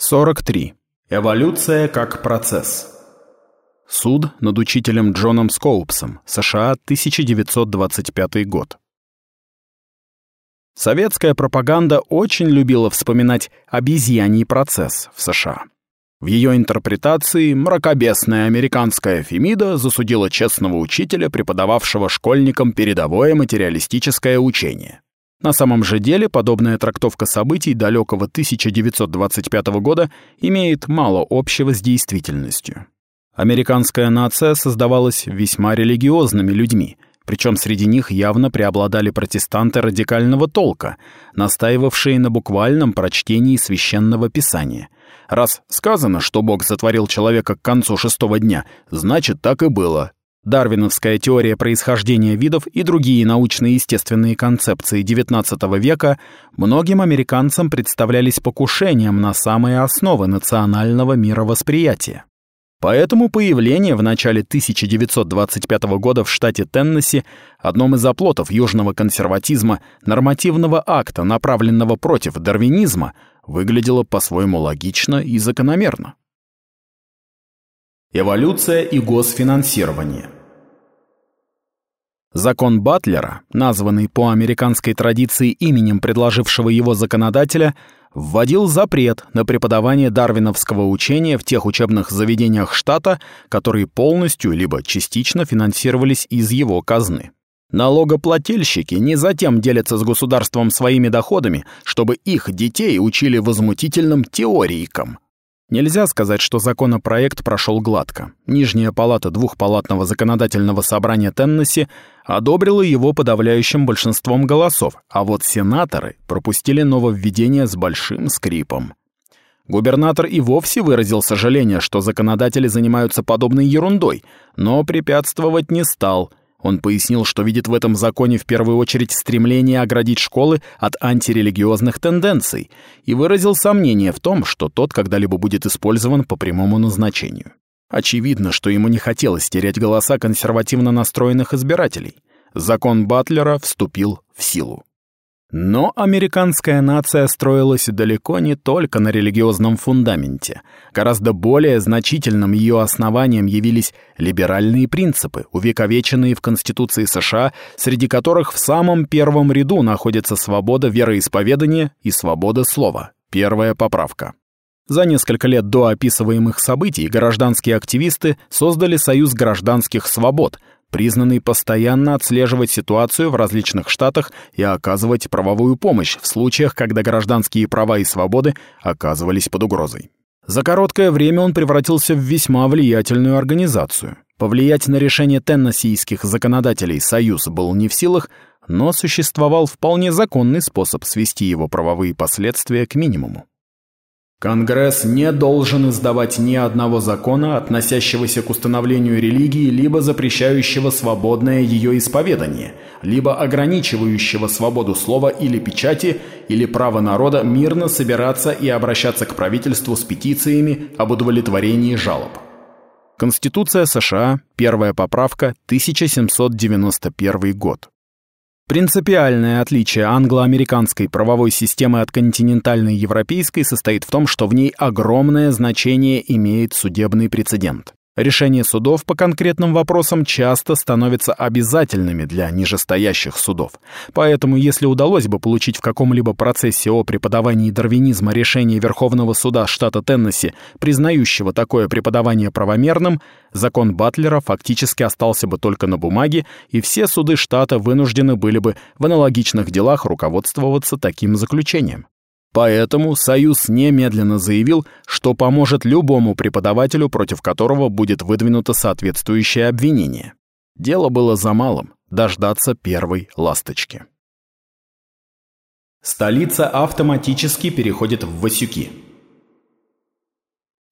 43. Эволюция как процесс. Суд над учителем Джоном Скоупсом, США, 1925 год. Советская пропаганда очень любила вспоминать обезьяний процесс в США. В ее интерпретации мракобесная американская Фемида засудила честного учителя, преподававшего школьникам передовое материалистическое учение. На самом же деле подобная трактовка событий далекого 1925 года имеет мало общего с действительностью. Американская нация создавалась весьма религиозными людьми, причем среди них явно преобладали протестанты радикального толка, настаивавшие на буквальном прочтении священного писания. Раз сказано, что Бог сотворил человека к концу шестого дня, значит, так и было, Дарвиновская теория происхождения видов и другие научно-естественные концепции XIX века многим американцам представлялись покушением на самые основы национального мировосприятия. Поэтому появление в начале 1925 года в штате Теннесси одном из оплотов южного консерватизма нормативного акта, направленного против дарвинизма, выглядело по-своему логично и закономерно. Эволюция и госфинансирование Закон Батлера, названный по американской традиции именем предложившего его законодателя, вводил запрет на преподавание дарвиновского учения в тех учебных заведениях штата, которые полностью либо частично финансировались из его казны. Налогоплательщики не затем делятся с государством своими доходами, чтобы их детей учили возмутительным теорийкам – Нельзя сказать, что законопроект прошел гладко. Нижняя палата двухпалатного законодательного собрания Теннесси одобрила его подавляющим большинством голосов, а вот сенаторы пропустили нововведение с большим скрипом. Губернатор и вовсе выразил сожаление, что законодатели занимаются подобной ерундой, но препятствовать не стал – он пояснил, что видит в этом законе в первую очередь стремление оградить школы от антирелигиозных тенденций и выразил сомнение в том, что тот когда-либо будет использован по прямому назначению. Очевидно, что ему не хотелось терять голоса консервативно настроенных избирателей. Закон Батлера вступил в силу. Но американская нация строилась далеко не только на религиозном фундаменте. Гораздо более значительным ее основанием явились либеральные принципы, увековеченные в Конституции США, среди которых в самом первом ряду находится свобода вероисповедания и свобода слова. Первая поправка. За несколько лет до описываемых событий гражданские активисты создали Союз гражданских свобод, признанный постоянно отслеживать ситуацию в различных штатах и оказывать правовую помощь в случаях, когда гражданские права и свободы оказывались под угрозой. За короткое время он превратился в весьма влиятельную организацию. Повлиять на решение теннессийских законодателей Союз был не в силах, но существовал вполне законный способ свести его правовые последствия к минимуму. Конгресс не должен издавать ни одного закона, относящегося к установлению религии, либо запрещающего свободное ее исповедание, либо ограничивающего свободу слова или печати, или право народа мирно собираться и обращаться к правительству с петициями об удовлетворении жалоб. Конституция США, первая поправка, 1791 год. Принципиальное отличие англо-американской правовой системы от континентальной европейской состоит в том, что в ней огромное значение имеет судебный прецедент. Решения судов по конкретным вопросам часто становятся обязательными для нижестоящих судов. Поэтому, если удалось бы получить в каком-либо процессе о преподавании дарвинизма решение Верховного суда штата Теннесси, признающего такое преподавание правомерным, закон Батлера фактически остался бы только на бумаге, и все суды штата вынуждены были бы в аналогичных делах руководствоваться таким заключением. Поэтому Союз немедленно заявил, что поможет любому преподавателю, против которого будет выдвинуто соответствующее обвинение. Дело было за малым – дождаться первой ласточки. Столица автоматически переходит в Васюки.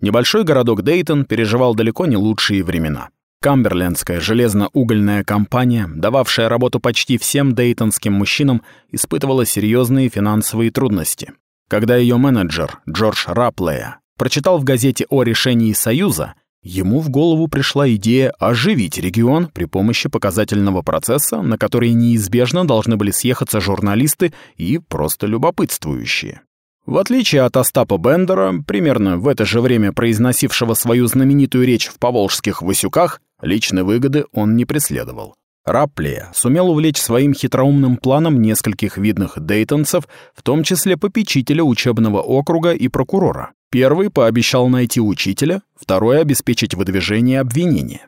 Небольшой городок Дейтон переживал далеко не лучшие времена. Камберлендская железно-угольная компания, дававшая работу почти всем дейтонским мужчинам, испытывала серьезные финансовые трудности. Когда ее менеджер Джордж Раплея прочитал в газете о решении Союза, ему в голову пришла идея оживить регион при помощи показательного процесса, на который неизбежно должны были съехаться журналисты и просто любопытствующие. В отличие от Остапа Бендера, примерно в это же время произносившего свою знаменитую речь в Поволжских Васюках, личной выгоды он не преследовал. Рапплия сумел увлечь своим хитроумным планом нескольких видных дейтонцев, в том числе попечителя учебного округа и прокурора. Первый пообещал найти учителя, второй — обеспечить выдвижение обвинения.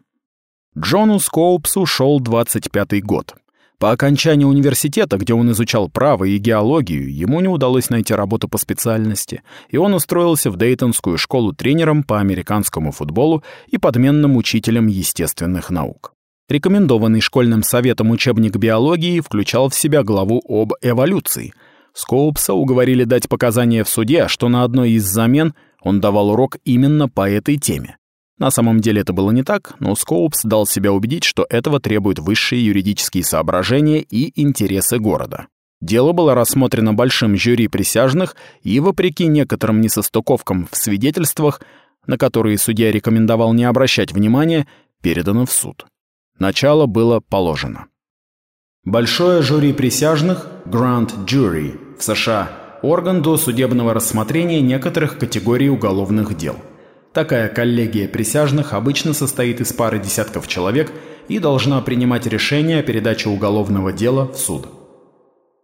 Джону Скоупсу шел 25-й год. По окончании университета, где он изучал право и геологию, ему не удалось найти работу по специальности, и он устроился в Дейтонскую школу тренером по американскому футболу и подменным учителем естественных наук. Рекомендованный школьным советом учебник биологии включал в себя главу об эволюции. Скоупса уговорили дать показания в суде, что на одной из замен он давал урок именно по этой теме. На самом деле это было не так, но Скоупс дал себя убедить, что этого требуют высшие юридические соображения и интересы города. Дело было рассмотрено большим жюри присяжных, и, вопреки некоторым несостыковкам в свидетельствах, на которые судья рекомендовал не обращать внимания, передано в суд. Начало было положено. Большое жюри присяжных, Grand Jury, в США, орган до судебного рассмотрения некоторых категорий уголовных дел. Такая коллегия присяжных обычно состоит из пары десятков человек и должна принимать решение о передаче уголовного дела в суд.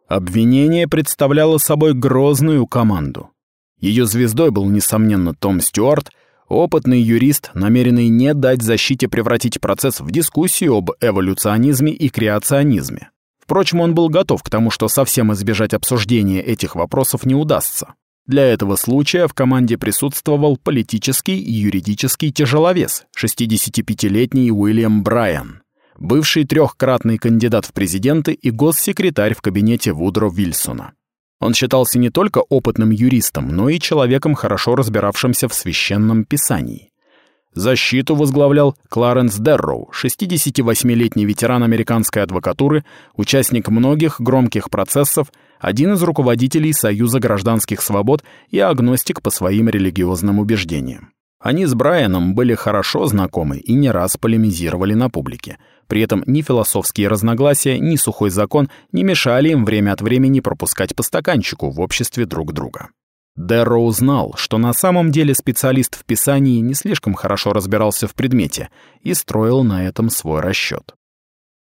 Обвинение представляло собой грозную команду. Ее звездой был, несомненно, Том Стюарт – Опытный юрист, намеренный не дать защите превратить процесс в дискуссию об эволюционизме и креационизме. Впрочем, он был готов к тому, что совсем избежать обсуждения этих вопросов не удастся. Для этого случая в команде присутствовал политический и юридический тяжеловес, 65-летний Уильям Брайан, бывший трехкратный кандидат в президенты и госсекретарь в кабинете Вудро Вильсона. Он считался не только опытным юристом, но и человеком, хорошо разбиравшимся в священном писании. Защиту возглавлял Кларенс Дерроу, 68-летний ветеран американской адвокатуры, участник многих громких процессов, один из руководителей Союза гражданских свобод и агностик по своим религиозным убеждениям. Они с Брайаном были хорошо знакомы и не раз полемизировали на публике. При этом ни философские разногласия, ни сухой закон не мешали им время от времени пропускать по стаканчику в обществе друг друга. Дерроу знал, что на самом деле специалист в писании не слишком хорошо разбирался в предмете и строил на этом свой расчет.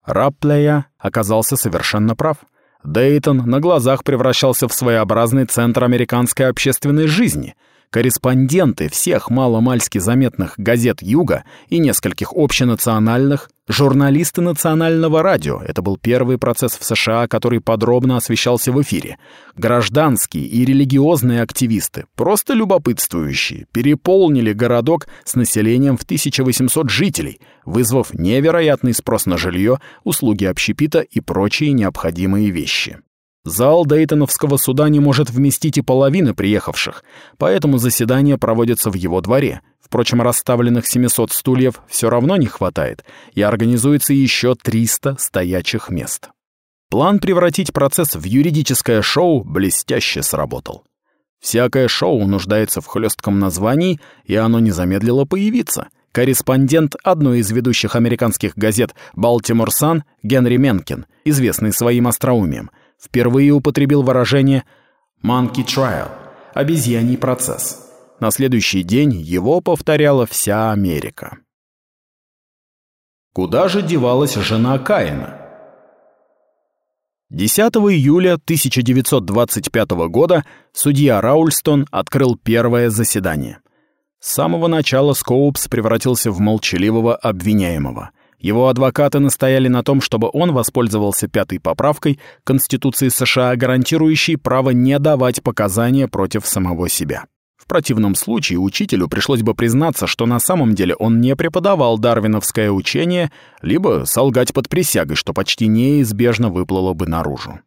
Рапплея оказался совершенно прав. Дейтон на глазах превращался в своеобразный центр американской общественной жизни — корреспонденты всех маломальски заметных газет Юга и нескольких общенациональных, журналисты национального радио. Это был первый процесс в США, который подробно освещался в эфире. Гражданские и религиозные активисты, просто любопытствующие, переполнили городок с населением в 1800 жителей, вызвав невероятный спрос на жилье, услуги общепита и прочие необходимые вещи. Зал Дейтоновского суда не может вместить и половины приехавших, поэтому заседание проводится в его дворе. Впрочем, расставленных 700 стульев все равно не хватает, и организуется еще 300 стоячих мест. План превратить процесс в юридическое шоу блестяще сработал. Всякое шоу нуждается в хлестком названии, и оно не замедлило появиться. Корреспондент одной из ведущих американских газет «Балтимор Сан» Генри Менкин, известный своим остроумием – впервые употребил выражение «monkey trial» — «обезьяний процесс». На следующий день его повторяла вся Америка. Куда же девалась жена Каина? 10 июля 1925 года судья Раульстон открыл первое заседание. С самого начала Скоупс превратился в молчаливого обвиняемого — его адвокаты настояли на том, чтобы он воспользовался пятой поправкой Конституции США, гарантирующей право не давать показания против самого себя. В противном случае учителю пришлось бы признаться, что на самом деле он не преподавал дарвиновское учение, либо солгать под присягой, что почти неизбежно выплыло бы наружу.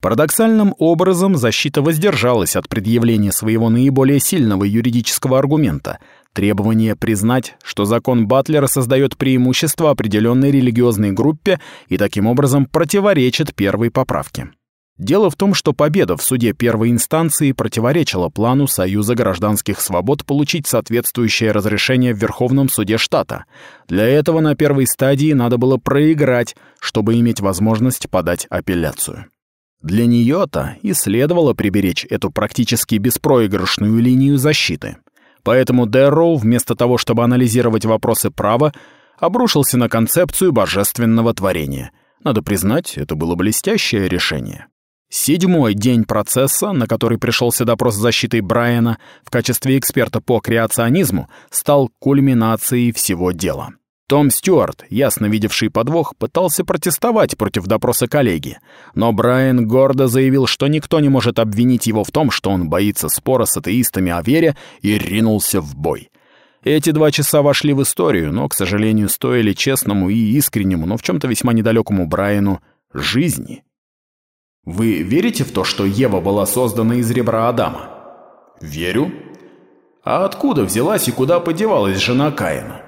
Парадоксальным образом защита воздержалась от предъявления своего наиболее сильного юридического аргумента — требование признать, что закон Батлера создает преимущество определенной религиозной группе и таким образом противоречит первой поправке. Дело в том, что победа в суде первой инстанции противоречила плану Союза гражданских свобод получить соответствующее разрешение в Верховном суде штата. Для этого на первой стадии надо было проиграть, чтобы иметь возможность подать апелляцию. Для нее-то и следовало приберечь эту практически беспроигрышную линию защиты. Поэтому Дэрроу, вместо того, чтобы анализировать вопросы права, обрушился на концепцию божественного творения. Надо признать, это было блестящее решение. Седьмой день процесса, на который пришелся допрос с защитой Брайана в качестве эксперта по креационизму, стал кульминацией всего дела. Том Стюарт, ясно видевший подвох, пытался протестовать против допроса коллеги, но Брайан гордо заявил, что никто не может обвинить его в том, что он боится спора с атеистами о вере, и ринулся в бой. Эти два часа вошли в историю, но, к сожалению, стоили честному и искреннему, но в чем-то весьма недалекому Брайану жизни. Вы верите в то, что Ева была создана из ребра Адама? Верю. А откуда взялась и куда подевалась жена Каина?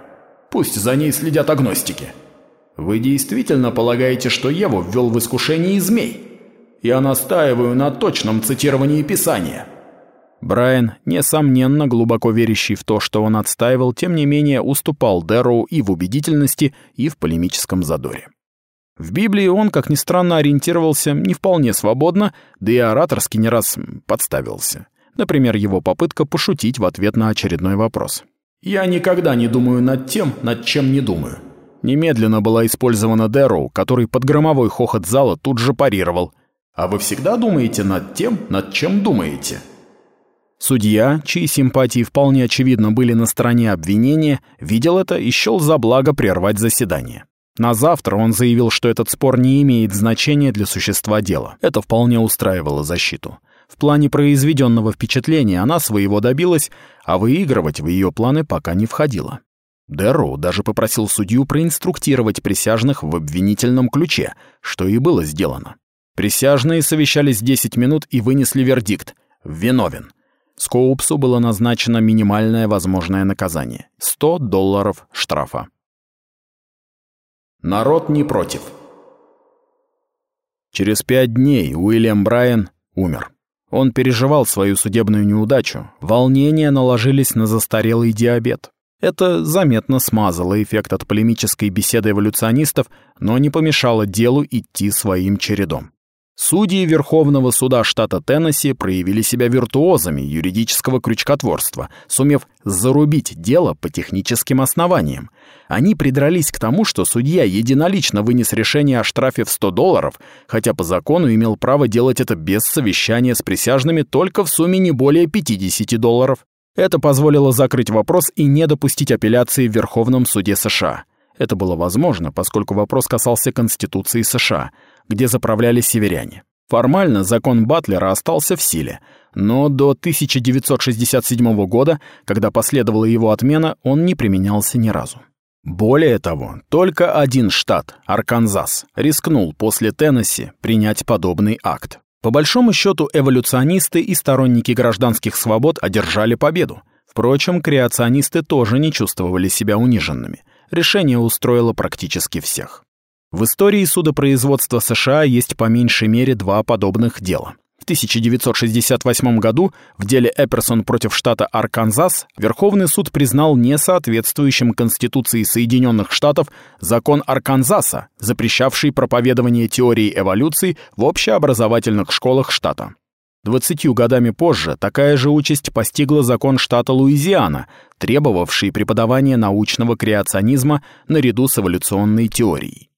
Пусть за ней следят агностики. Вы действительно полагаете, что Еву ввел в искушение змей? Я настаиваю на точном цитировании Писания. Брайан, несомненно глубоко верящий в то, что он отстаивал, тем не менее уступал Дэроу и в убедительности, и в полемическом задоре. В Библии он, как ни странно, ориентировался не вполне свободно, да и ораторски не раз подставился. Например, его попытка пошутить в ответ на очередной вопрос. «Я никогда не думаю над тем, над чем не думаю». Немедленно была использована Дэроу, который под громовой хохот зала тут же парировал. «А вы всегда думаете над тем, над чем думаете?» Судья, чьи симпатии вполне очевидно были на стороне обвинения, видел это и счел за благо прервать заседание. На завтра он заявил, что этот спор не имеет значения для существа дела. Это вполне устраивало защиту. В плане произведенного впечатления она своего добилась, а выигрывать в ее планы пока не входило. Дэрроу даже попросил судью проинструктировать присяжных в обвинительном ключе, что и было сделано. Присяжные совещались 10 минут и вынесли вердикт «Виновен». Скоупсу было назначено минимальное возможное наказание — 100 долларов штрафа. Народ не против. Через пять дней Уильям Брайан умер. Он переживал свою судебную неудачу, волнения наложились на застарелый диабет. Это заметно смазало эффект от полемической беседы эволюционистов, но не помешало делу идти своим чередом. Судьи Верховного суда штата Теннесси проявили себя виртуозами юридического крючкотворства, сумев зарубить дело по техническим основаниям. Они придрались к тому, что судья единолично вынес решение о штрафе в 100 долларов, хотя по закону имел право делать это без совещания с присяжными только в сумме не более 50 долларов. Это позволило закрыть вопрос и не допустить апелляции в Верховном суде США. Это было возможно, поскольку вопрос касался Конституции США – где заправляли северяне. Формально закон Батлера остался в силе, но до 1967 года, когда последовала его отмена, он не применялся ни разу. Более того, только один штат, Арканзас, рискнул после Теннесси принять подобный акт. По большому счету, эволюционисты и сторонники гражданских свобод одержали победу. Впрочем, креационисты тоже не чувствовали себя униженными. Решение устроило практически всех. В истории судопроизводства США есть по меньшей мере два подобных дела. В 1968 году в деле Эперсон против штата Арканзас Верховный суд признал несоответствующим Конституции Соединенных Штатов закон Арканзаса, запрещавший проповедование теории эволюции в общеобразовательных школах штата. Двадцатью годами позже такая же участь постигла закон штата Луизиана, требовавший преподавания научного креационизма наряду с эволюционной теорией.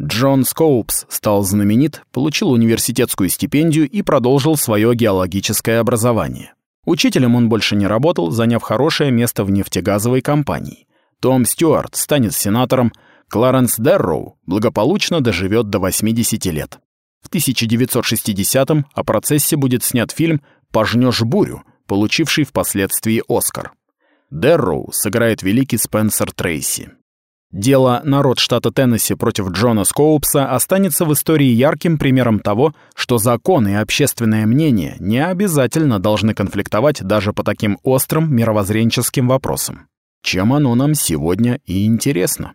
Джон Скоупс стал знаменит, получил университетскую стипендию и продолжил свое геологическое образование. Учителем он больше не работал, заняв хорошее место в нефтегазовой компании. Том Стюарт станет сенатором, Кларенс Дерроу благополучно доживет до 80 лет. В 1960-м о процессе будет снят фильм «Пожнешь бурю», получивший впоследствии Оскар. Дерроу сыграет великий Спенсер Трейси. Дело «Народ штата Теннесси против Джона Скоупса» останется в истории ярким примером того, что закон и общественное мнение не обязательно должны конфликтовать даже по таким острым мировоззренческим вопросам. Чем оно нам сегодня и интересно.